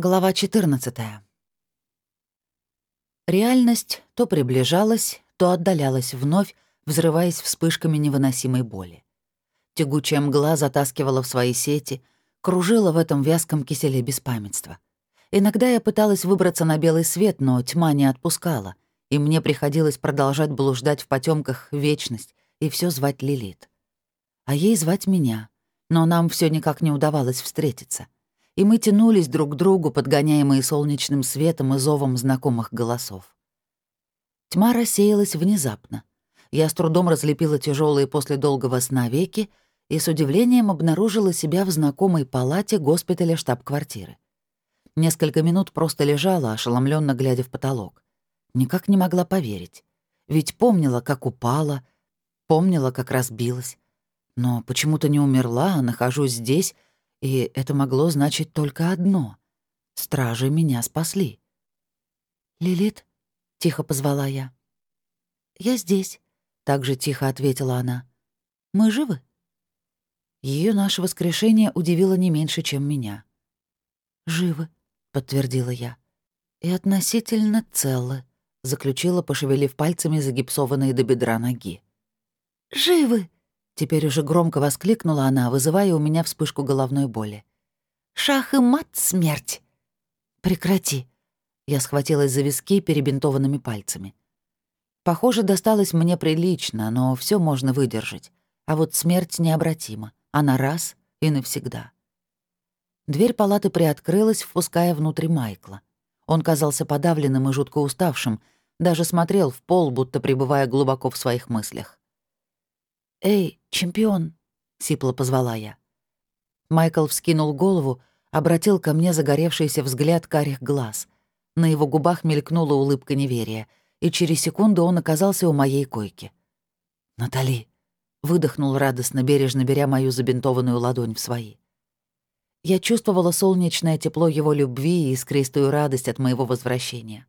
Глава 14. Реальность то приближалась, то отдалялась вновь, взрываясь вспышками невыносимой боли. Тягучая мгла затаскивала в свои сети, кружила в этом вязком киселе беспамятства. Иногда я пыталась выбраться на белый свет, но тьма не отпускала, и мне приходилось продолжать блуждать в потемках вечность и все звать Лилит. А ей звать меня, но нам все никак не удавалось встретиться — и мы тянулись друг к другу, подгоняемые солнечным светом и зовом знакомых голосов. Тьма рассеялась внезапно. Я с трудом разлепила тяжелые после долгого сна веки и с удивлением обнаружила себя в знакомой палате госпиталя штаб-квартиры. Несколько минут просто лежала, ошеломленно глядя в потолок. Никак не могла поверить. Ведь помнила, как упала, помнила, как разбилась. Но почему-то не умерла, а нахожусь здесь — и это могло значить только одно — стражи меня спасли. «Лилит?» — тихо позвала я. «Я здесь», — также тихо ответила она. «Мы живы?» Ее наше воскрешение удивило не меньше, чем меня. «Живы», — подтвердила я. «И относительно целы», — заключила, пошевелив пальцами загипсованные до бедра ноги. «Живы!» Теперь уже громко воскликнула она, вызывая у меня вспышку головной боли. «Шах и мат, смерть!» «Прекрати!» Я схватилась за виски перебинтованными пальцами. Похоже, досталось мне прилично, но все можно выдержать. А вот смерть необратима. Она раз и навсегда. Дверь палаты приоткрылась, впуская внутрь Майкла. Он казался подавленным и жутко уставшим, даже смотрел в пол, будто пребывая глубоко в своих мыслях. «Эй, чемпион!» — сипло позвала я. Майкл вскинул голову, обратил ко мне загоревшийся взгляд карих глаз. На его губах мелькнула улыбка неверия, и через секунду он оказался у моей койки. «Натали!» — выдохнул радостно, бережно беря мою забинтованную ладонь в свои. Я чувствовала солнечное тепло его любви и искристую радость от моего возвращения.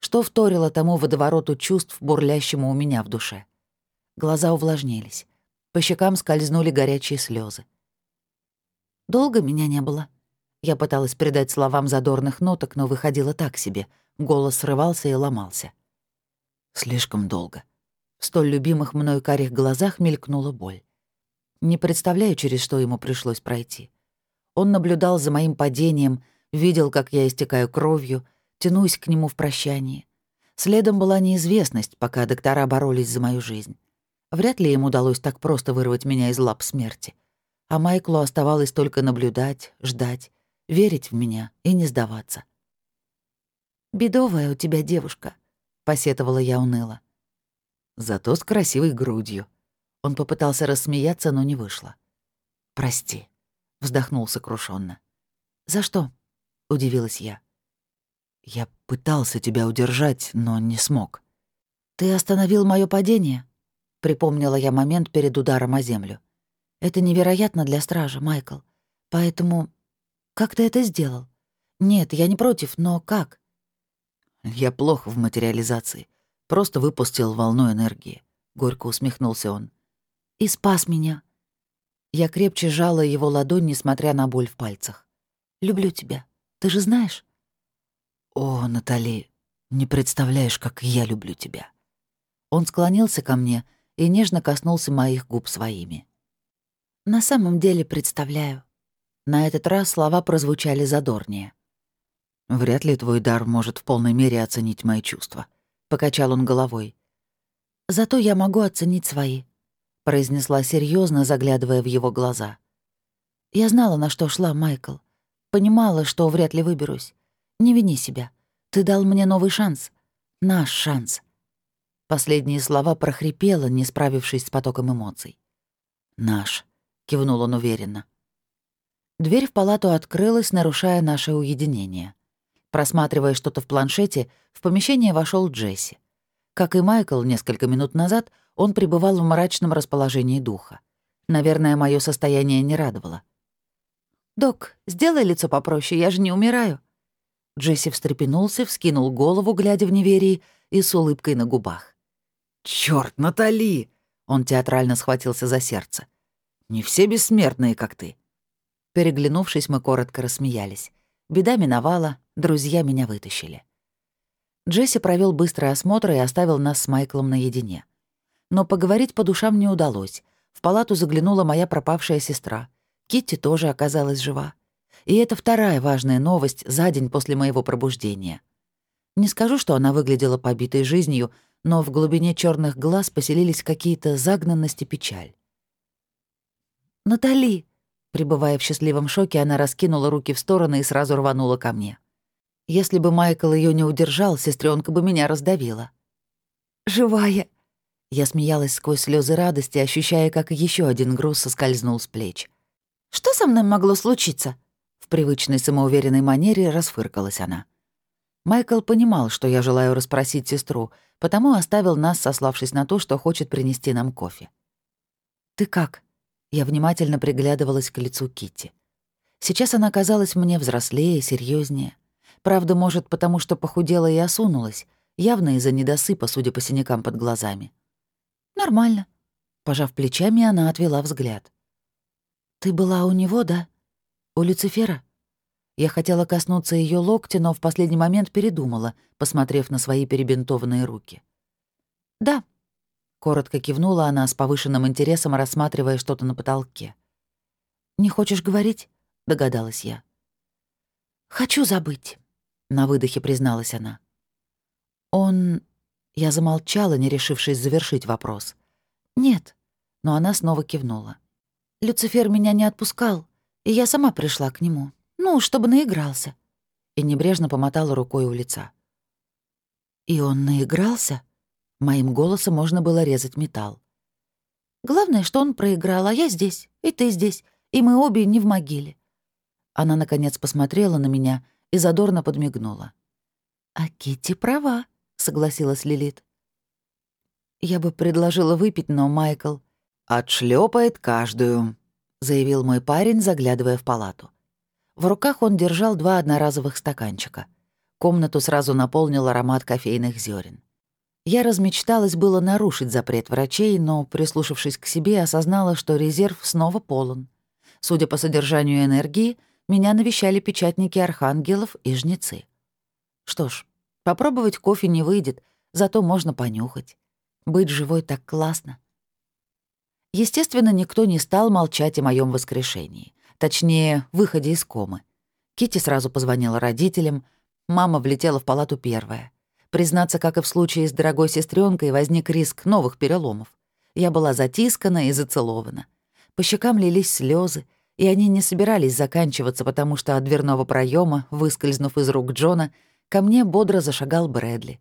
Что вторило тому водовороту чувств, бурлящему у меня в душе? Глаза увлажнились. По щекам скользнули горячие слезы. Долго меня не было. Я пыталась придать словам задорных ноток, но выходило так себе. Голос срывался и ломался. Слишком долго. В столь любимых мной карих глазах мелькнула боль. Не представляю, через что ему пришлось пройти. Он наблюдал за моим падением, видел, как я истекаю кровью, тянусь к нему в прощании. Следом была неизвестность, пока доктора боролись за мою жизнь. Вряд ли им удалось так просто вырвать меня из лап смерти. А Майклу оставалось только наблюдать, ждать, верить в меня и не сдаваться. «Бедовая у тебя девушка», — посетовала я уныло. «Зато с красивой грудью». Он попытался рассмеяться, но не вышло. «Прости», — вздохнул сокрушенно. «За что?» — удивилась я. «Я пытался тебя удержать, но не смог». «Ты остановил мое падение?» Припомнила я момент перед ударом о землю. Это невероятно для стража, Майкл. Поэтому... Как ты это сделал? Нет, я не против, но как? Я плохо в материализации. Просто выпустил волну энергии. Горько усмехнулся он. И спас меня. Я крепче сжала его ладонь, несмотря на боль в пальцах. «Люблю тебя. Ты же знаешь?» «О, Натали, не представляешь, как я люблю тебя». Он склонился ко мне и нежно коснулся моих губ своими. «На самом деле представляю». На этот раз слова прозвучали задорнее. «Вряд ли твой дар может в полной мере оценить мои чувства», — покачал он головой. «Зато я могу оценить свои», — произнесла серьезно, заглядывая в его глаза. «Я знала, на что шла, Майкл. Понимала, что вряд ли выберусь. Не вини себя. Ты дал мне новый шанс. Наш шанс. Последние слова прохрипело, не справившись с потоком эмоций. «Наш», — кивнул он уверенно. Дверь в палату открылась, нарушая наше уединение. Просматривая что-то в планшете, в помещение вошел Джесси. Как и Майкл несколько минут назад, он пребывал в мрачном расположении духа. Наверное, мое состояние не радовало. «Док, сделай лицо попроще, я же не умираю». Джесси встрепенулся, вскинул голову, глядя в неверии, и с улыбкой на губах. Черт, Натали!» Он театрально схватился за сердце. «Не все бессмертные, как ты». Переглянувшись, мы коротко рассмеялись. Беда миновала, друзья меня вытащили. Джесси провел быстрый осмотр и оставил нас с Майклом наедине. Но поговорить по душам не удалось. В палату заглянула моя пропавшая сестра. Китти тоже оказалась жива. И это вторая важная новость за день после моего пробуждения. Не скажу, что она выглядела побитой жизнью, но в глубине черных глаз поселились какие-то загнанность и печаль. «Натали!» Пребывая в счастливом шоке, она раскинула руки в стороны и сразу рванула ко мне. Если бы Майкл ее не удержал, сестренка бы меня раздавила. «Живая!» Я смеялась сквозь слезы радости, ощущая, как еще один груз соскользнул с плеч. «Что со мной могло случиться?» В привычной самоуверенной манере расфыркалась она. Майкл понимал, что я желаю расспросить сестру, потому оставил нас, сославшись на то, что хочет принести нам кофе. «Ты как?» Я внимательно приглядывалась к лицу Китти. Сейчас она казалась мне взрослее, серьезнее. Правда, может, потому что похудела и осунулась, явно из-за недосыпа, судя по синякам под глазами. «Нормально». Пожав плечами, она отвела взгляд. «Ты была у него, да? У Люцифера?» Я хотела коснуться ее локтя, но в последний момент передумала, посмотрев на свои перебинтованные руки. «Да», — коротко кивнула она с повышенным интересом, рассматривая что-то на потолке. «Не хочешь говорить?» — догадалась я. «Хочу забыть», — на выдохе призналась она. «Он...» — я замолчала, не решившись завершить вопрос. «Нет», — но она снова кивнула. «Люцифер меня не отпускал, и я сама пришла к нему. Ну, чтобы наигрался». И небрежно помотала рукой у лица. «И он наигрался?» Моим голосом можно было резать металл. «Главное, что он проиграл, а я здесь, и ты здесь, и мы обе не в могиле». Она, наконец, посмотрела на меня и задорно подмигнула. «А Китти права», — согласилась Лилит. Я бы предложила выпить, но Майкл... «Отшлёпает каждую», — заявил мой парень, заглядывая в палату. В руках он держал два одноразовых стаканчика. Комнату сразу наполнил аромат кофейных зерен. Я размечталась было нарушить запрет врачей, но, прислушавшись к себе, осознала, что резерв снова полон. Судя по содержанию энергии, меня навещали печатники архангелов и жнецы. Что ж, попробовать кофе не выйдет, зато можно понюхать. Быть живой так классно. Естественно, никто не стал молчать о моем воскрешении. Точнее, выходе из комы. Кити сразу позвонила родителям, мама влетела в палату первая. Признаться, как и в случае с дорогой сестренкой, возник риск новых переломов. Я была затискана и зацелована. По щекам лились слезы, и они не собирались заканчиваться, потому что от дверного проема, выскользнув из рук Джона, ко мне бодро зашагал Брэдли.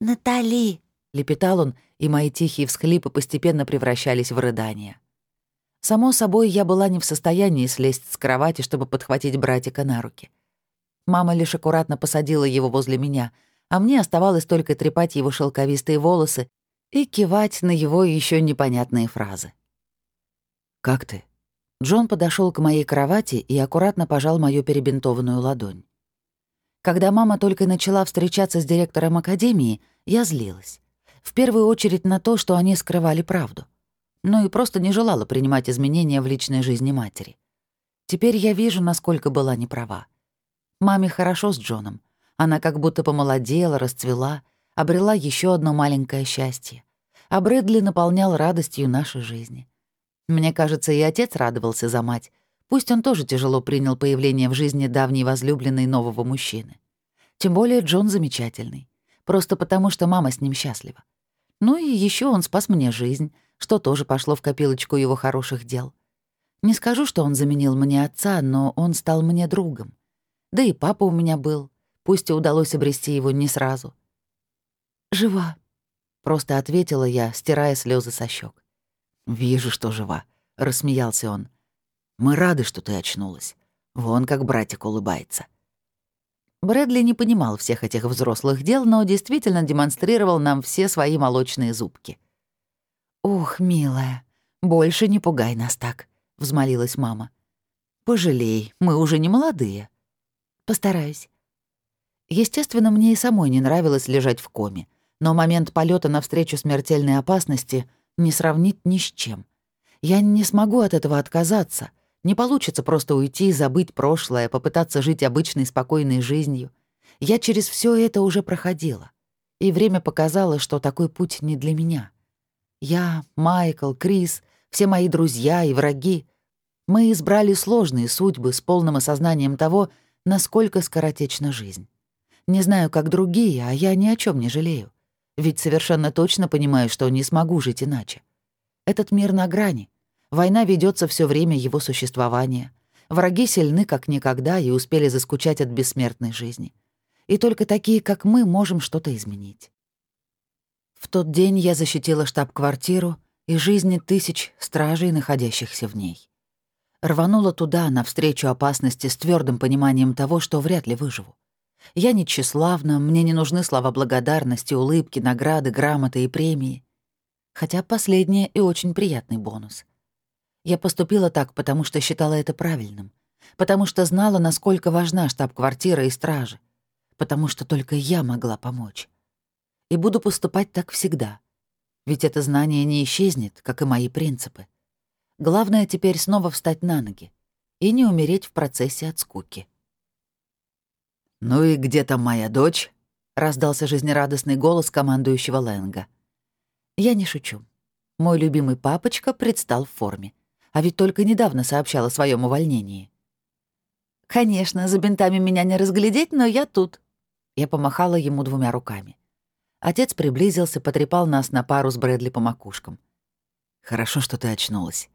«Натали!» — лепетал он, и мои тихие всхлипы постепенно превращались в рыдания. Само собой, я была не в состоянии слезть с кровати, чтобы подхватить братика на руки. Мама лишь аккуратно посадила его возле меня, а мне оставалось только трепать его шелковистые волосы и кивать на его еще непонятные фразы. «Как ты?» Джон подошел к моей кровати и аккуратно пожал мою перебинтованную ладонь. Когда мама только начала встречаться с директором академии, я злилась. В первую очередь на то, что они скрывали правду но и просто не желала принимать изменения в личной жизни матери. Теперь я вижу, насколько была неправа. Маме хорошо с Джоном. Она как будто помолодела, расцвела, обрела еще одно маленькое счастье. А Брэдли наполнял радостью нашей жизни. Мне кажется, и отец радовался за мать. Пусть он тоже тяжело принял появление в жизни давней возлюбленной нового мужчины. Тем более Джон замечательный. Просто потому, что мама с ним счастлива. Ну и еще он спас мне жизнь, что тоже пошло в копилочку его хороших дел. Не скажу, что он заменил мне отца, но он стал мне другом. Да и папа у меня был, пусть и удалось обрести его не сразу. «Жива», — просто ответила я, стирая слезы со щек. «Вижу, что жива», — рассмеялся он. «Мы рады, что ты очнулась. Вон как братик улыбается». Брэдли не понимал всех этих взрослых дел, но действительно демонстрировал нам все свои молочные зубки. «Ух, милая, больше не пугай нас так», — взмолилась мама. «Пожалей, мы уже не молодые». «Постараюсь». Естественно, мне и самой не нравилось лежать в коме, но момент полета навстречу смертельной опасности не сравнить ни с чем. Я не смогу от этого отказаться, Не получится просто уйти, забыть прошлое, попытаться жить обычной спокойной жизнью. Я через все это уже проходила. И время показало, что такой путь не для меня. Я, Майкл, Крис, все мои друзья и враги. Мы избрали сложные судьбы с полным осознанием того, насколько скоротечна жизнь. Не знаю, как другие, а я ни о чем не жалею. Ведь совершенно точно понимаю, что не смогу жить иначе. Этот мир на грани. Война ведется все время его существования. Враги сильны как никогда и успели заскучать от бессмертной жизни. И только такие, как мы, можем что-то изменить. В тот день я защитила штаб-квартиру и жизни тысяч стражей, находящихся в ней. Рванула туда, навстречу опасности, с твердым пониманием того, что вряд ли выживу. Я не тщеславна, мне не нужны слова благодарности, улыбки, награды, грамоты и премии. Хотя последнее и очень приятный бонус. Я поступила так, потому что считала это правильным, потому что знала, насколько важна штаб-квартира и стражи, потому что только я могла помочь. И буду поступать так всегда. Ведь это знание не исчезнет, как и мои принципы. Главное теперь снова встать на ноги и не умереть в процессе от скуки. «Ну и где там моя дочь?» — раздался жизнерадостный голос командующего Лэнга. «Я не шучу. Мой любимый папочка предстал в форме. А ведь только недавно сообщал о своем увольнении». «Конечно, за бинтами меня не разглядеть, но я тут». Я помахала ему двумя руками. Отец приблизился, потрепал нас на пару с Брэдли по макушкам. «Хорошо, что ты очнулась».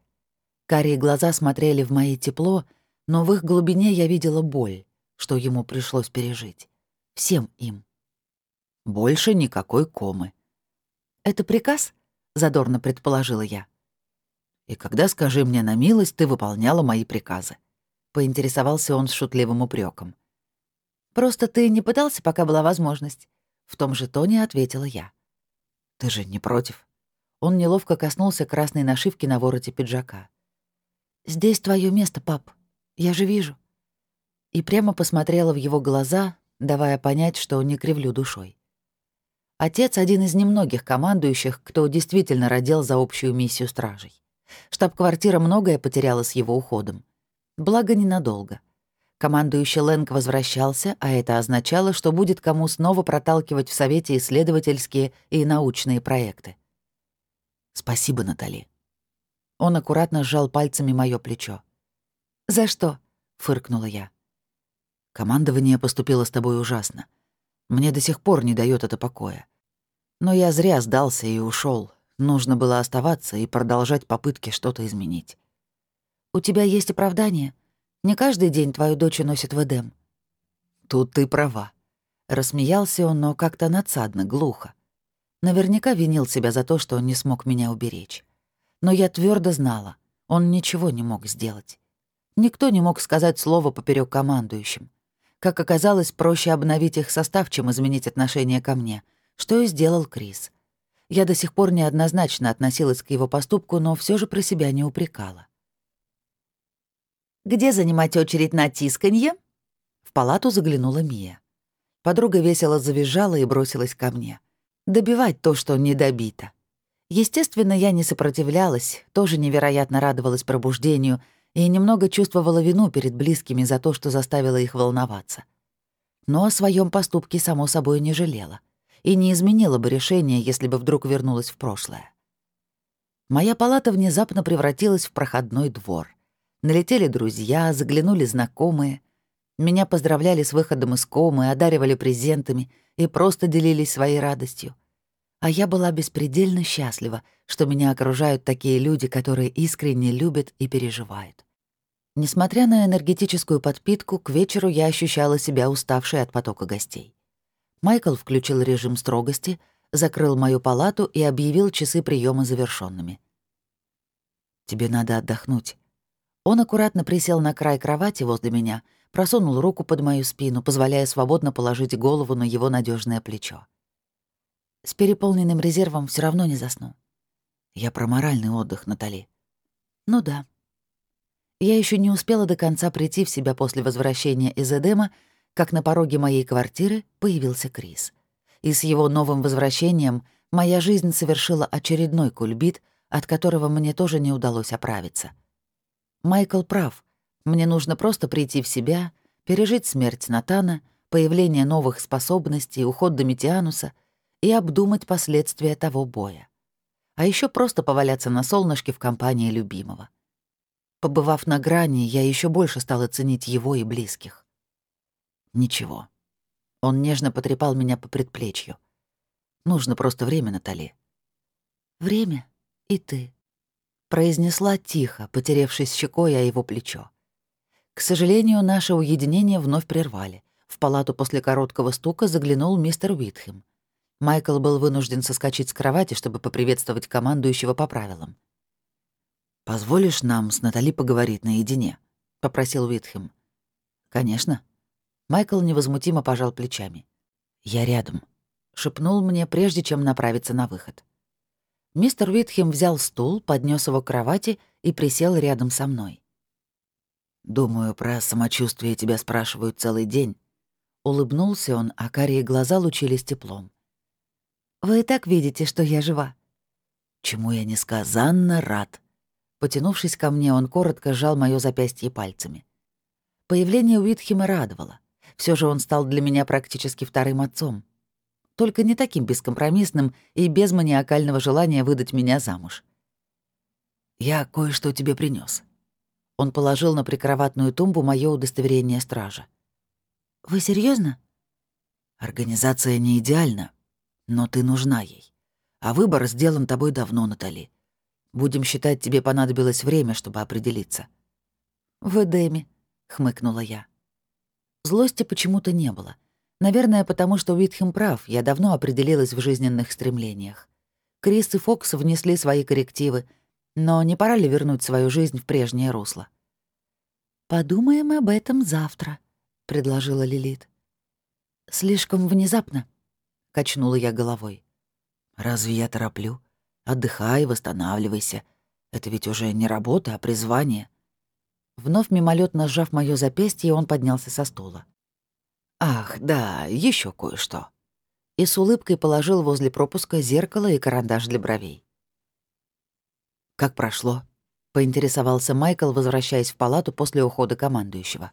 Карие глаза смотрели в мои тепло, но в их глубине я видела боль что ему пришлось пережить. Всем им. Больше никакой комы. «Это приказ?» — задорно предположила я. «И когда, скажи мне на милость, ты выполняла мои приказы?» — поинтересовался он с шутливым упреком. «Просто ты не пытался, пока была возможность?» В том же тоне ответила я. «Ты же не против?» Он неловко коснулся красной нашивки на вороте пиджака. «Здесь твое место, пап. Я же вижу» и прямо посмотрела в его глаза, давая понять, что не кривлю душой. Отец — один из немногих командующих, кто действительно родил за общую миссию стражей. Штаб-квартира многое потеряла с его уходом. Благо, ненадолго. Командующий Лэнг возвращался, а это означало, что будет кому снова проталкивать в Совете исследовательские и научные проекты. «Спасибо, Натали». Он аккуратно сжал пальцами моё плечо. «За что?» — фыркнула я. Командование поступило с тобой ужасно. Мне до сих пор не дает это покоя. Но я зря сдался и ушел. Нужно было оставаться и продолжать попытки что-то изменить. «У тебя есть оправдание? Не каждый день твою дочь носит в Эдем». «Тут ты права». Рассмеялся он, но как-то надсадно, глухо. Наверняка винил себя за то, что он не смог меня уберечь. Но я твердо знала, он ничего не мог сделать. Никто не мог сказать слово поперек командующим. Как оказалось, проще обновить их состав, чем изменить отношение ко мне, что и сделал Крис. Я до сих пор неоднозначно относилась к его поступку, но все же про себя не упрекала. «Где занимать очередь на тисканье?» В палату заглянула Мия. Подруга весело завизжала и бросилась ко мне. Добивать то, что не добито. Естественно, я не сопротивлялась, тоже невероятно радовалась пробуждению — и немного чувствовала вину перед близкими за то, что заставила их волноваться. Но о своем поступке, само собой, не жалела и не изменила бы решение, если бы вдруг вернулась в прошлое. Моя палата внезапно превратилась в проходной двор. Налетели друзья, заглянули знакомые. Меня поздравляли с выходом из комы, одаривали презентами и просто делились своей радостью. А я была беспредельно счастлива, что меня окружают такие люди, которые искренне любят и переживают. Несмотря на энергетическую подпитку, к вечеру я ощущала себя уставшей от потока гостей. Майкл включил режим строгости, закрыл мою палату и объявил часы приема завершенными. «Тебе надо отдохнуть». Он аккуратно присел на край кровати возле меня, просунул руку под мою спину, позволяя свободно положить голову на его надежное плечо. С переполненным резервом все равно не засну. Я про моральный отдых, Натали. Ну да. Я еще не успела до конца прийти в себя после возвращения из Эдема, как на пороге моей квартиры появился Крис. И с его новым возвращением моя жизнь совершила очередной кульбит, от которого мне тоже не удалось оправиться. Майкл прав. Мне нужно просто прийти в себя, пережить смерть Натана, появление новых способностей, уход Домитиануса и обдумать последствия того боя. А еще просто поваляться на солнышке в компании любимого. Побывав на грани, я еще больше стала ценить его и близких. Ничего. Он нежно потрепал меня по предплечью. Нужно просто время, Натали. Время и ты. Произнесла тихо, потеревшись щекой о его плечо. К сожалению, наше уединение вновь прервали. В палату после короткого стука заглянул мистер Уитхем. Майкл был вынужден соскочить с кровати, чтобы поприветствовать командующего по правилам. «Позволишь нам с Натали поговорить наедине?» — попросил Уитхем. «Конечно». Майкл невозмутимо пожал плечами. «Я рядом», — шепнул мне, прежде чем направиться на выход. Мистер Уитхем взял стул, поднес его к кровати и присел рядом со мной. «Думаю, про самочувствие тебя спрашивают целый день». Улыбнулся он, а карие глаза лучились теплом. «Вы и так видите, что я жива». «Чему я несказанно рад». Потянувшись ко мне, он коротко сжал моё запястье пальцами. Появление Уитхема радовало. Все же он стал для меня практически вторым отцом. Только не таким бескомпромиссным и без маниакального желания выдать меня замуж. «Я кое-что тебе принес. Он положил на прикроватную тумбу мое удостоверение стража. «Вы серьезно? «Организация не идеальна, но ты нужна ей. А выбор сделан тобой давно, Натали. Будем считать, тебе понадобилось время, чтобы определиться». «В Эдеме», — хмыкнула я. Злости почему-то не было. Наверное, потому что Уитхем прав, я давно определилась в жизненных стремлениях. Крис и Фокс внесли свои коррективы — но не пора ли вернуть свою жизнь в прежнее русло? «Подумаем об этом завтра», — предложила Лилит. «Слишком внезапно», — качнула я головой. «Разве я тороплю? Отдыхай, восстанавливайся. Это ведь уже не работа, а призвание». Вновь мимолетно сжав моё запястье, он поднялся со стула. «Ах, да, еще кое-что». И с улыбкой положил возле пропуска зеркало и карандаш для бровей. «Как прошло?» — поинтересовался Майкл, возвращаясь в палату после ухода командующего.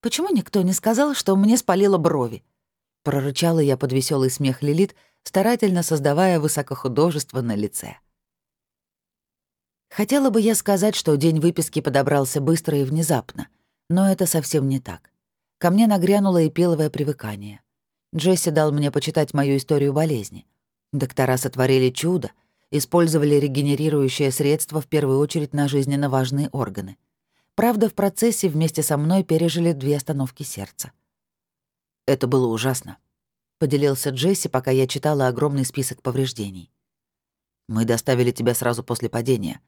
«Почему никто не сказал, что мне спалило брови?» — прорычала я под веселый смех Лилит, старательно создавая высокохудожество на лице. Хотела бы я сказать, что день выписки подобрался быстро и внезапно, но это совсем не так. Ко мне нагрянуло эпиловое привыкание. Джесси дал мне почитать мою историю болезни. Доктора сотворили чудо — использовали регенерирующее средство в первую очередь на жизненно важные органы. Правда, в процессе вместе со мной пережили две остановки сердца. Это было ужасно. Поделился Джесси, пока я читала огромный список повреждений. Мы доставили тебя сразу после падения.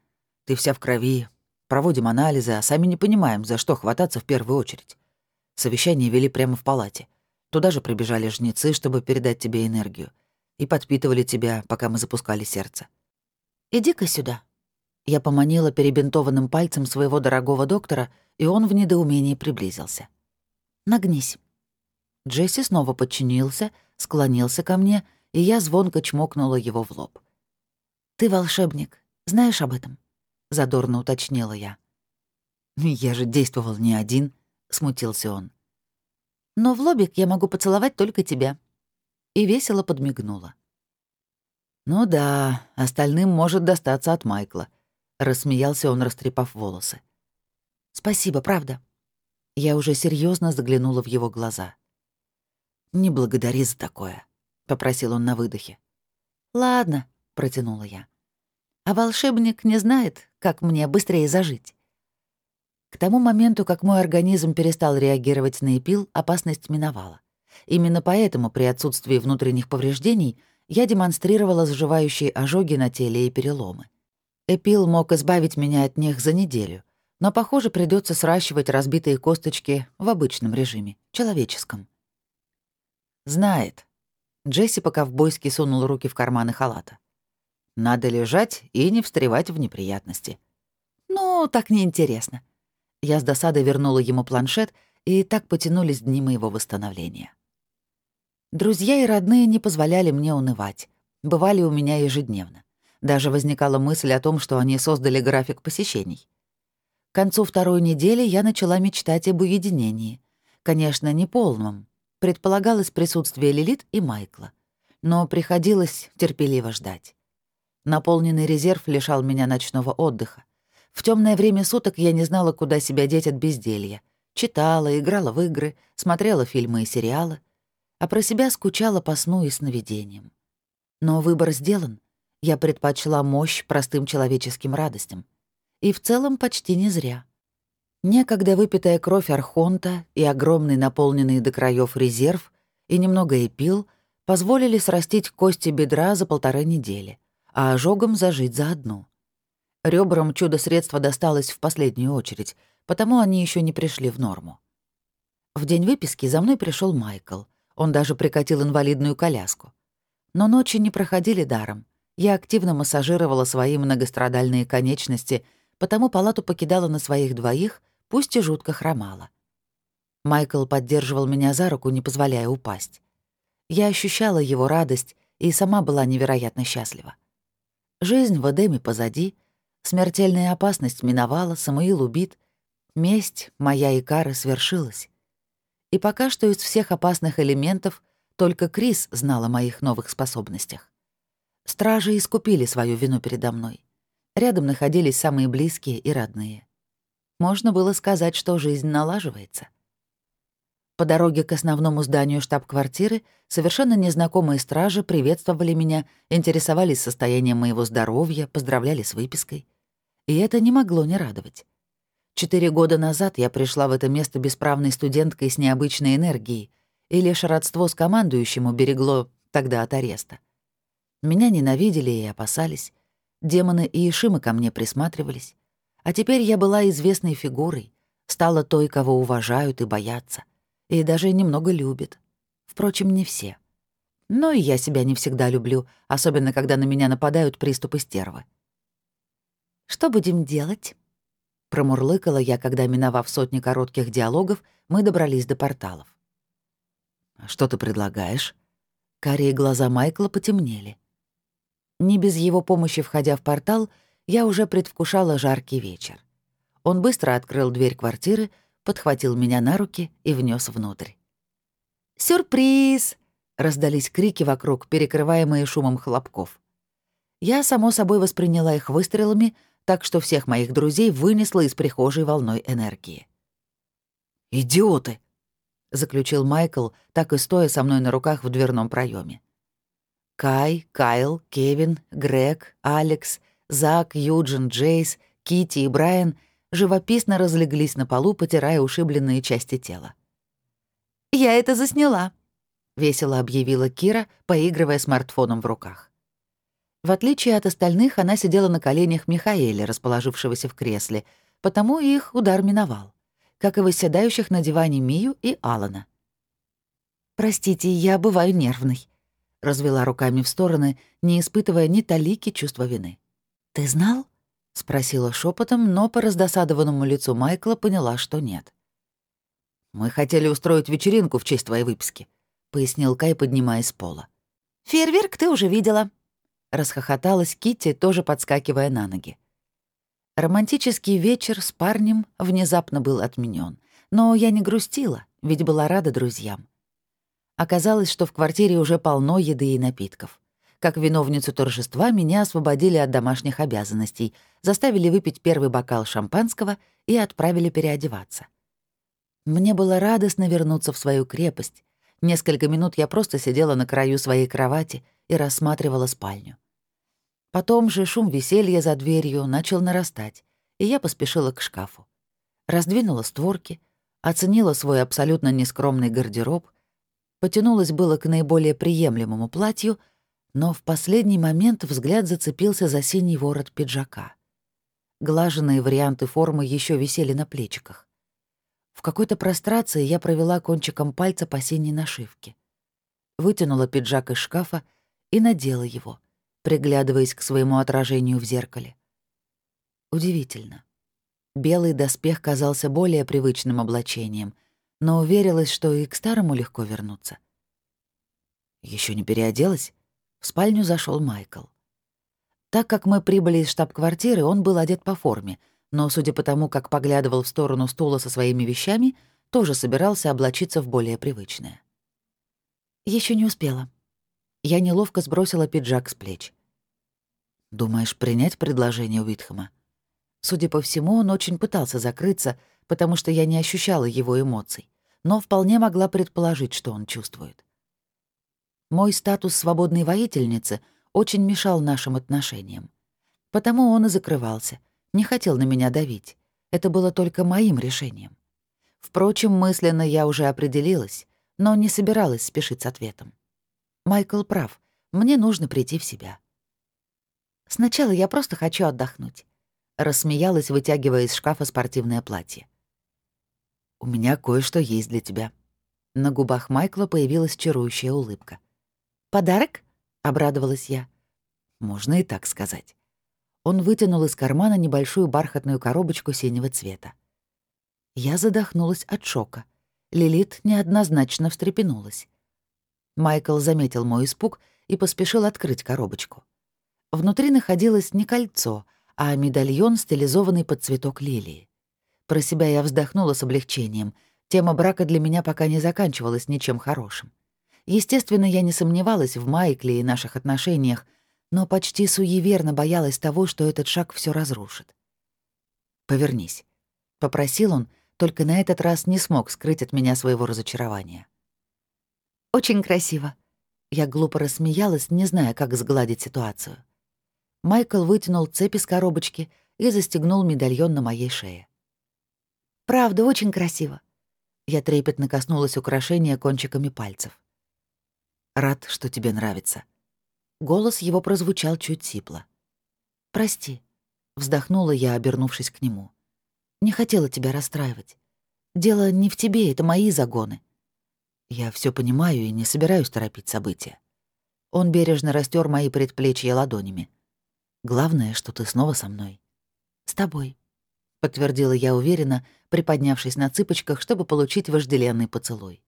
Ты вся в крови. Проводим анализы, а сами не понимаем, за что хвататься в первую очередь. Совещание вели прямо в палате. Туда же прибежали жнецы, чтобы передать тебе энергию. И подпитывали тебя, пока мы запускали сердце. «Иди-ка сюда». Я поманила перебинтованным пальцем своего дорогого доктора, и он в недоумении приблизился. «Нагнись». Джесси снова подчинился, склонился ко мне, и я звонко чмокнула его в лоб. «Ты волшебник, знаешь об этом?» — задорно уточнила я. «Я же действовал не один», — смутился он. «Но в лобик я могу поцеловать только тебя». И весело подмигнула. «Ну да, остальным может достаться от Майкла», — рассмеялся он, растрепав волосы. «Спасибо, правда». Я уже серьезно заглянула в его глаза. «Не благодари за такое», — попросил он на выдохе. «Ладно», — протянула я. «А волшебник не знает, как мне быстрее зажить». К тому моменту, как мой организм перестал реагировать на эпил, опасность миновала. Именно поэтому при отсутствии внутренних повреждений — я демонстрировала заживающие ожоги на теле и переломы. Эпил мог избавить меня от них за неделю, но, похоже, придется сращивать разбитые косточки в обычном режиме, человеческом. «Знает». Джесси по-ковбойски сунул руки в карманы халата. «Надо лежать и не встревать в неприятности». «Ну, так неинтересно». Я с досадой вернула ему планшет, и так потянулись дни моего восстановления. Друзья и родные не позволяли мне унывать. Бывали у меня ежедневно. Даже возникала мысль о том, что они создали график посещений. К концу второй недели я начала мечтать об уединении. Конечно, не полном. Предполагалось присутствие Лилит и Майкла. Но приходилось терпеливо ждать. Наполненный резерв лишал меня ночного отдыха. В темное время суток я не знала, куда себя деть от безделья. Читала, играла в игры, смотрела фильмы и сериалы, а про себя скучала по сну и сновидениям. Но выбор сделан. Я предпочла мощь простым человеческим радостям. И в целом почти не зря. Некогда выпитая кровь Архонта и огромный наполненный до краев резерв и немного эпил позволили срастить кости бедра за полторы недели, а ожогом зажить за одну. Ребрам чудо-средство досталось в последнюю очередь, потому они еще не пришли в норму. В день выписки за мной пришел Майкл. Он даже прикатил инвалидную коляску. Но ночи не проходили даром. Я активно массажировала свои многострадальные конечности, потому палату покидала на своих двоих, пусть и жутко хромала. Майкл поддерживал меня за руку, не позволяя упасть. Я ощущала его радость и сама была невероятно счастлива. Жизнь в Эдеме позади, смертельная опасность миновала, Самуил убит, месть моя и кара свершилась. И пока что из всех опасных элементов только Крис знал о моих новых способностях. Стражи искупили свою вину передо мной. Рядом находились самые близкие и родные. Можно было сказать, что жизнь налаживается. По дороге к основному зданию штаб-квартиры совершенно незнакомые стражи приветствовали меня, интересовались состоянием моего здоровья, поздравляли с выпиской. И это не могло не радовать. Четыре года назад я пришла в это место бесправной студенткой с необычной энергией, и лишь родство с командующим уберегло тогда от ареста. Меня ненавидели и опасались. Демоны и Ишимы ко мне присматривались. А теперь я была известной фигурой, стала той, кого уважают и боятся. И даже немного любят. Впрочем, не все. Но и я себя не всегда люблю, особенно когда на меня нападают приступы стервы. «Что будем делать?» Промурлыкала я, когда, миновав сотни коротких диалогов, мы добрались до порталов. «А «Что ты предлагаешь?» Карие глаза Майкла потемнели. Не без его помощи, входя в портал, я уже предвкушала жаркий вечер. Он быстро открыл дверь квартиры, подхватил меня на руки и внес внутрь. «Сюрприз!» — раздались крики вокруг, перекрываемые шумом хлопков. Я, само собой, восприняла их выстрелами, так что всех моих друзей вынесло из прихожей волной энергии. «Идиоты!» — заключил Майкл, так и стоя со мной на руках в дверном проеме. Кай, Кайл, Кевин, Грег, Алекс, Зак, Юджин, Джейс, Кити и Брайан живописно разлеглись на полу, потирая ушибленные части тела. «Я это засняла», — весело объявила Кира, поигрывая смартфоном в руках. В отличие от остальных, она сидела на коленях Михаэля, расположившегося в кресле, потому их удар миновал как и восседающих на диване Мию и Алана. «Простите, я бываю нервной», — развела руками в стороны, не испытывая ни талики чувства вины. «Ты знал?» — спросила шепотом, но по раздосадованному лицу Майкла поняла, что нет. «Мы хотели устроить вечеринку в честь твоей выписки», — пояснил Кай, поднимаясь с пола. «Фейерверк ты уже видела», — расхохоталась Китти, тоже подскакивая на ноги. Романтический вечер с парнем внезапно был отменен, но я не грустила, ведь была рада друзьям. Оказалось, что в квартире уже полно еды и напитков. Как виновницу торжества меня освободили от домашних обязанностей, заставили выпить первый бокал шампанского и отправили переодеваться. Мне было радостно вернуться в свою крепость. Несколько минут я просто сидела на краю своей кровати и рассматривала спальню. Потом же шум веселья за дверью начал нарастать, и я поспешила к шкафу. Раздвинула створки, оценила свой абсолютно нескромный гардероб, потянулась было к наиболее приемлемому платью, но в последний момент взгляд зацепился за синий ворот пиджака. Глаженные варианты формы еще висели на плечиках. В какой-то прострации я провела кончиком пальца по синей нашивке. Вытянула пиджак из шкафа и надела его — приглядываясь к своему отражению в зеркале. Удивительно. Белый доспех казался более привычным облачением, но уверилась, что и к старому легко вернуться. Еще не переоделась? В спальню зашел Майкл. Так как мы прибыли из штаб-квартиры, он был одет по форме, но, судя по тому, как поглядывал в сторону стула со своими вещами, тоже собирался облачиться в более привычное. Еще не успела. Я неловко сбросила пиджак с плеч. «Думаешь, принять предложение Уитхэма?» Судя по всему, он очень пытался закрыться, потому что я не ощущала его эмоций, но вполне могла предположить, что он чувствует. Мой статус свободной воительницы очень мешал нашим отношениям. Потому он и закрывался, не хотел на меня давить. Это было только моим решением. Впрочем, мысленно я уже определилась, но не собиралась спешить с ответом. Майкл прав, мне нужно прийти в себя. Сначала я просто хочу отдохнуть. Рассмеялась, вытягивая из шкафа спортивное платье. «У меня кое-что есть для тебя». На губах Майкла появилась чарующая улыбка. «Подарок?» — обрадовалась я. «Можно и так сказать». Он вытянул из кармана небольшую бархатную коробочку синего цвета. Я задохнулась от шока. Лилит неоднозначно встрепенулась. Майкл заметил мой испуг и поспешил открыть коробочку. Внутри находилось не кольцо, а медальон, стилизованный под цветок лилии. Про себя я вздохнула с облегчением. Тема брака для меня пока не заканчивалась ничем хорошим. Естественно, я не сомневалась в Майкле и наших отношениях, но почти суеверно боялась того, что этот шаг все разрушит. «Повернись», — попросил он, только на этот раз не смог скрыть от меня своего разочарования. «Очень красиво». Я глупо рассмеялась, не зная, как сгладить ситуацию. Майкл вытянул цепь из коробочки и застегнул медальон на моей шее. «Правда, очень красиво». Я трепетно коснулась украшения кончиками пальцев. «Рад, что тебе нравится», Голос его прозвучал чуть сипло. «Прости», — вздохнула я, обернувшись к нему. «Не хотела тебя расстраивать. Дело не в тебе, это мои загоны». Я все понимаю и не собираюсь торопить события. Он бережно растер мои предплечья ладонями. Главное, что ты снова со мной. С тобой, подтвердила я уверенно, приподнявшись на цыпочках, чтобы получить вожделенный поцелуй.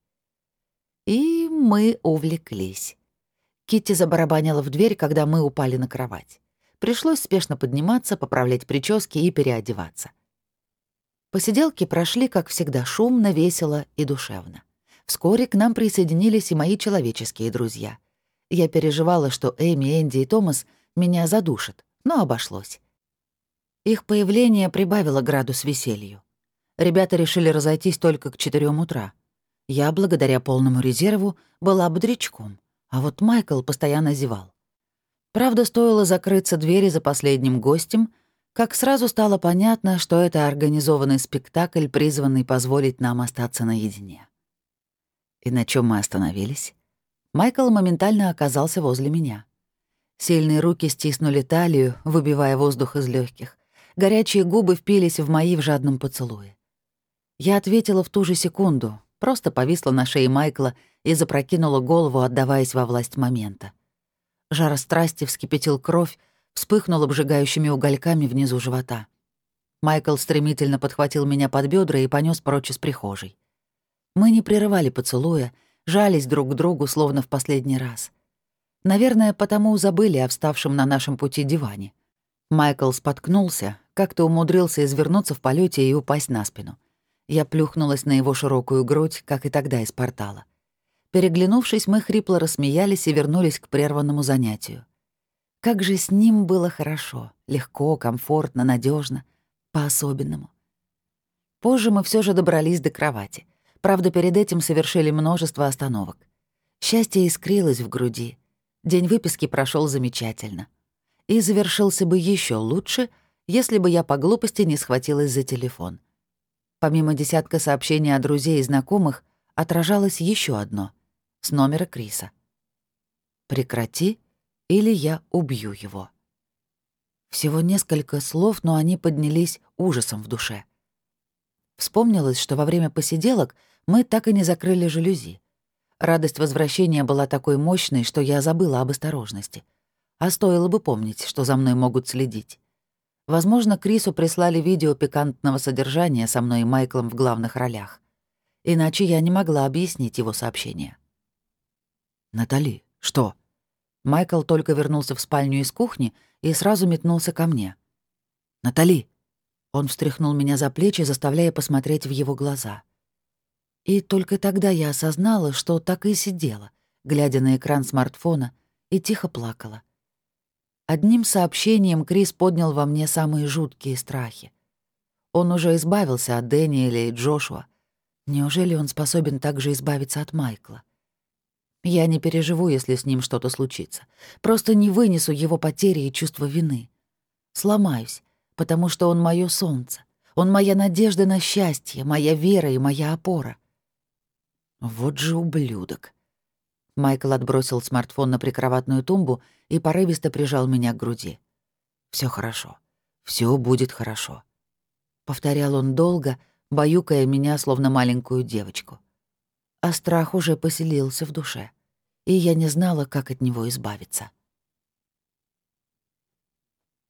И мы увлеклись. Китти забарабанила в дверь, когда мы упали на кровать. Пришлось спешно подниматься, поправлять прически и переодеваться. Посиделки прошли, как всегда, шумно, весело и душевно. Вскоре к нам присоединились и мои человеческие друзья. Я переживала, что Эми, Энди и Томас меня задушат, но обошлось. Их появление прибавило градус веселью. Ребята решили разойтись только к четырем утра. Я, благодаря полному резерву, была бодрячком — а вот Майкл постоянно зевал. Правда, стоило закрыться двери за последним гостем, как сразу стало понятно, что это организованный спектакль, призванный позволить нам остаться наедине. И на чем мы остановились? Майкл моментально оказался возле меня. Сильные руки стиснули талию, выбивая воздух из легких. Горячие губы впились в мои в жадном поцелуе. Я ответила в ту же секунду, просто повисла на шее Майкла и запрокинула голову, отдаваясь во власть момента. Жар страсти вскипятил кровь, вспыхнул обжигающими угольками внизу живота. Майкл стремительно подхватил меня под бедра и понес прочь из прихожей. Мы не прерывали поцелуя, жались друг к другу, словно в последний раз. Наверное, потому забыли о вставшем на нашем пути диване. Майкл споткнулся, как-то умудрился извернуться в полете и упасть на спину. Я плюхнулась на его широкую грудь, как и тогда из портала. Переглянувшись, мы хрипло рассмеялись и вернулись к прерванному занятию. Как же с ним было хорошо, легко, комфортно, надежно, по-особенному. Позже мы все же добрались до кровати. Правда, перед этим совершили множество остановок. Счастье искрилось в груди. День выписки прошел замечательно. И завершился бы еще лучше, если бы я по глупости не схватилась за телефон. Помимо десятка сообщений от друзей и знакомых, отражалось еще одно — с номера Криса. «Прекрати, или я убью его». Всего несколько слов, но они поднялись ужасом в душе. Вспомнилось, что во время посиделок мы так и не закрыли жалюзи. Радость возвращения была такой мощной, что я забыла об осторожности. А стоило бы помнить, что за мной могут следить. Возможно, Крису прислали видео пикантного содержания со мной и Майклом в главных ролях. Иначе я не могла объяснить его сообщение. «Натали, что?» Майкл только вернулся в спальню из кухни и сразу метнулся ко мне. «Натали!» Он встряхнул меня за плечи, заставляя посмотреть в его глаза. И только тогда я осознала, что так и сидела, глядя на экран смартфона, и тихо плакала. Одним сообщением Крис поднял во мне самые жуткие страхи. Он уже избавился от Дэниеля и Джошуа. Неужели он способен также избавиться от Майкла? Я не переживу, если с ним что-то случится. Просто не вынесу его потери и чувство вины. Сломаюсь, потому что он мое солнце. Он моя надежда на счастье, моя вера и моя опора. Вот же ублюдок. Майкл отбросил смартфон на прикроватную тумбу и порывисто прижал меня к груди. Все хорошо. все будет хорошо. Повторял он долго, баюкая меня, словно маленькую девочку. А страх уже поселился в душе, и я не знала, как от него избавиться.